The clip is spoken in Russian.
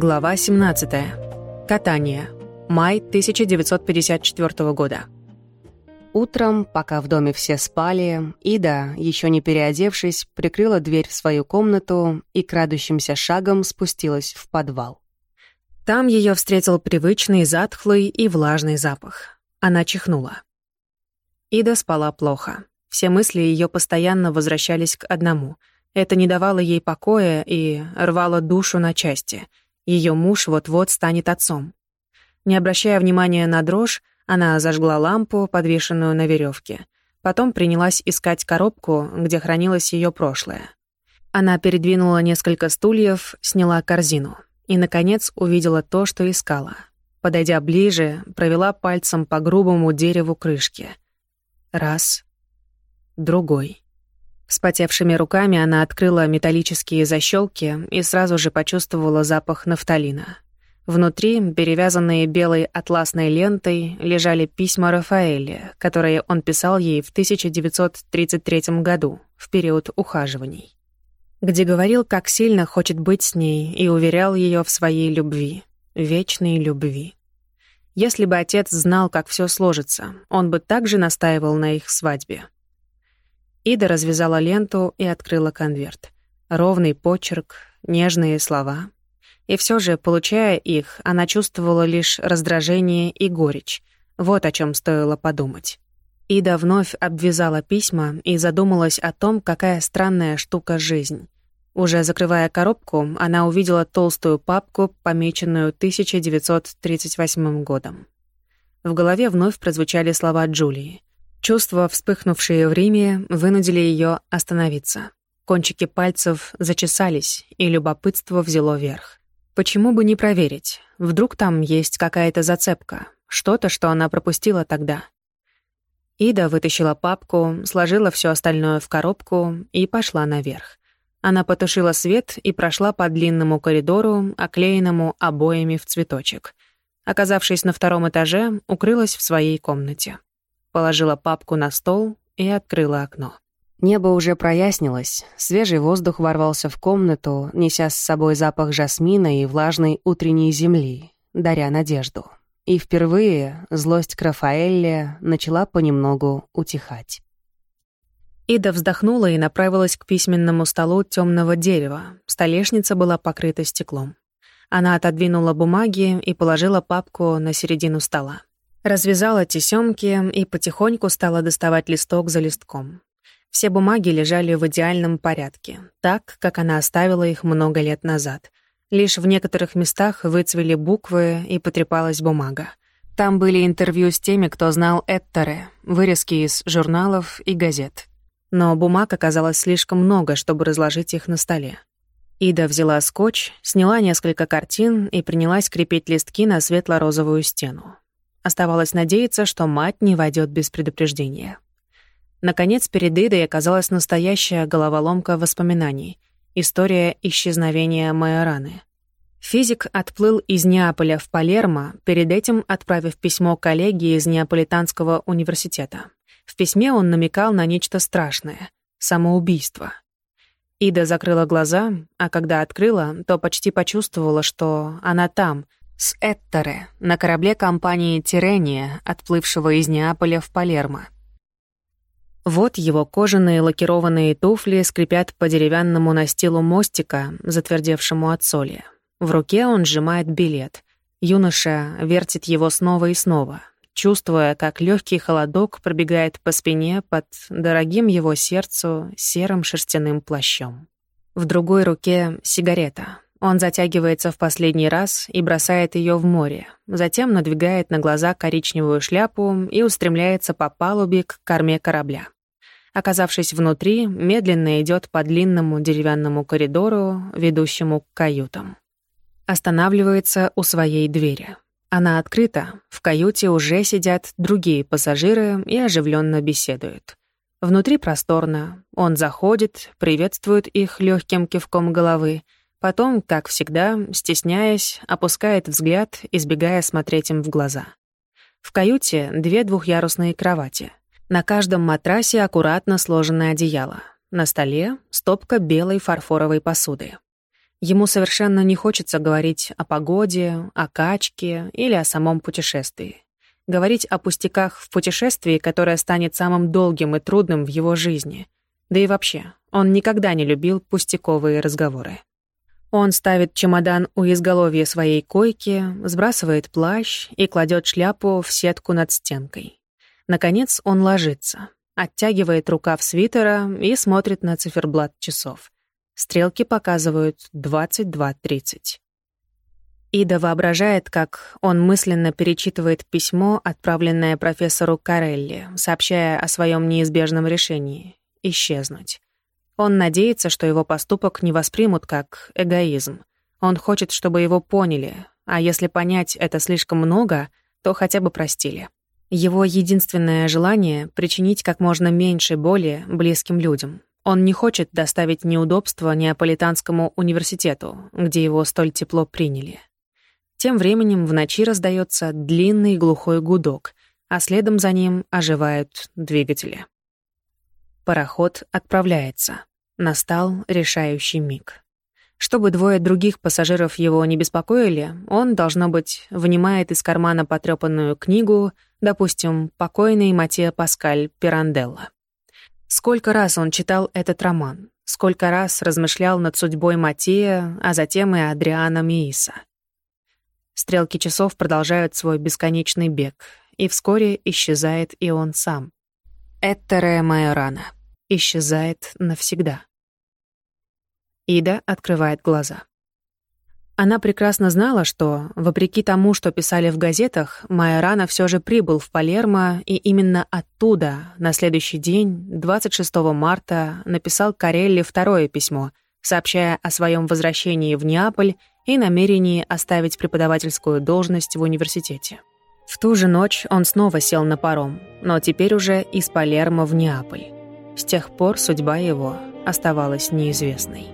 Глава 17. Катание. Май 1954 года. Утром, пока в доме все спали, Ида, еще не переодевшись, прикрыла дверь в свою комнату и крадущимся шагом спустилась в подвал. Там ее встретил привычный, затхлый и влажный запах. Она чихнула. Ида спала плохо. Все мысли ее постоянно возвращались к одному. Это не давало ей покоя и рвало душу на части — ее муж вот-вот станет отцом. Не обращая внимания на дрожь, она зажгла лампу, подвешенную на веревке. Потом принялась искать коробку, где хранилось ее прошлое. Она передвинула несколько стульев, сняла корзину и, наконец, увидела то, что искала. Подойдя ближе, провела пальцем по грубому дереву крышки. Раз. Другой. Вспотевшими руками она открыла металлические защелки и сразу же почувствовала запах нафталина. Внутри, перевязанные белой атласной лентой, лежали письма Рафаэля, которые он писал ей в 1933 году, в период ухаживаний, где говорил, как сильно хочет быть с ней и уверял ее в своей любви, вечной любви. Если бы отец знал, как все сложится, он бы также настаивал на их свадьбе. Ида развязала ленту и открыла конверт. Ровный почерк, нежные слова. И все же, получая их, она чувствовала лишь раздражение и горечь. Вот о чем стоило подумать. Ида вновь обвязала письма и задумалась о том, какая странная штука жизнь. Уже закрывая коробку, она увидела толстую папку, помеченную 1938 годом. В голове вновь прозвучали слова Джулии. Чувства, вспыхнувшие в Риме, вынудили ее остановиться. Кончики пальцев зачесались, и любопытство взяло верх. Почему бы не проверить? Вдруг там есть какая-то зацепка, что-то, что она пропустила тогда. Ида вытащила папку, сложила все остальное в коробку и пошла наверх. Она потушила свет и прошла по длинному коридору, оклеенному обоями в цветочек. Оказавшись на втором этаже, укрылась в своей комнате положила папку на стол и открыла окно. Небо уже прояснилось, свежий воздух ворвался в комнату, неся с собой запах жасмина и влажной утренней земли, даря надежду. И впервые злость к Рафаэлле начала понемногу утихать. Ида вздохнула и направилась к письменному столу темного дерева. Столешница была покрыта стеклом. Она отодвинула бумаги и положила папку на середину стола. Развязала тесемки и потихоньку стала доставать листок за листком. Все бумаги лежали в идеальном порядке, так, как она оставила их много лет назад. Лишь в некоторых местах выцвели буквы и потрепалась бумага. Там были интервью с теми, кто знал Эттере, вырезки из журналов и газет. Но бумаг оказалось слишком много, чтобы разложить их на столе. Ида взяла скотч, сняла несколько картин и принялась крепить листки на светло-розовую стену. Оставалось надеяться, что мать не войдет без предупреждения. Наконец, перед Идой оказалась настоящая головоломка воспоминаний — история исчезновения Майораны. Физик отплыл из Неаполя в Палермо, перед этим отправив письмо коллеге из Неаполитанского университета. В письме он намекал на нечто страшное — самоубийство. Ида закрыла глаза, а когда открыла, то почти почувствовала, что она там — с Эттере на корабле компании «Тирения», отплывшего из Неаполя в Палермо. Вот его кожаные лакированные туфли скрипят по деревянному настилу мостика, затвердевшему от соли. В руке он сжимает билет. Юноша вертит его снова и снова, чувствуя, как легкий холодок пробегает по спине под дорогим его сердцу серым шерстяным плащом. В другой руке — сигарета — он затягивается в последний раз и бросает ее в море, затем надвигает на глаза коричневую шляпу и устремляется по палубе к корме корабля. Оказавшись внутри, медленно идет по длинному деревянному коридору, ведущему к каютам. Останавливается у своей двери. Она открыта, в каюте уже сидят другие пассажиры и оживленно беседуют. Внутри просторно, он заходит, приветствует их легким кивком головы — Потом, как всегда, стесняясь, опускает взгляд, избегая смотреть им в глаза. В каюте две двухъярусные кровати. На каждом матрасе аккуратно сложенное одеяло. На столе стопка белой фарфоровой посуды. Ему совершенно не хочется говорить о погоде, о качке или о самом путешествии. Говорить о пустяках в путешествии, которое станет самым долгим и трудным в его жизни. Да и вообще, он никогда не любил пустяковые разговоры. Он ставит чемодан у изголовья своей койки, сбрасывает плащ и кладет шляпу в сетку над стенкой. Наконец он ложится, оттягивает рукав свитера и смотрит на циферблат часов. Стрелки показывают 22.30. Ида воображает, как он мысленно перечитывает письмо, отправленное профессору Карелли, сообщая о своем неизбежном решении — исчезнуть. Он надеется, что его поступок не воспримут как эгоизм. Он хочет, чтобы его поняли, а если понять это слишком много, то хотя бы простили. Его единственное желание — причинить как можно меньше боли близким людям, он не хочет доставить неудобства Неаполитанскому университету, где его столь тепло приняли. Тем временем в ночи раздается длинный глухой гудок, а следом за ним оживают двигатели. Пароход отправляется. Настал решающий миг. Чтобы двое других пассажиров его не беспокоили, он, должно быть, вынимает из кармана потрёпанную книгу, допустим, покойный Матео Паскаль Пиранделла. Сколько раз он читал этот роман, сколько раз размышлял над судьбой Матея, а затем и Адриана Мииса. Стрелки часов продолжают свой бесконечный бег, и вскоре исчезает и он сам. Эттере Майорана. Исчезает навсегда. Ида открывает глаза. Она прекрасно знала, что, вопреки тому, что писали в газетах, Майорана все же прибыл в Палермо, и именно оттуда, на следующий день, 26 марта, написал Карелли второе письмо, сообщая о своем возвращении в Неаполь и намерении оставить преподавательскую должность в университете. В ту же ночь он снова сел на паром, но теперь уже из Палермо в Неаполь. С тех пор судьба его оставалась неизвестной.